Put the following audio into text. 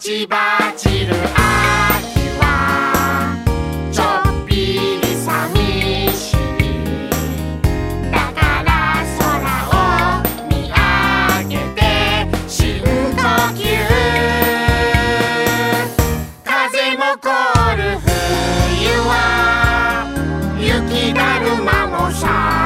ち葉散る秋はちょっぴり寂しい。だから空を見上げて深呼吸風も凍る冬は雪だるまもさ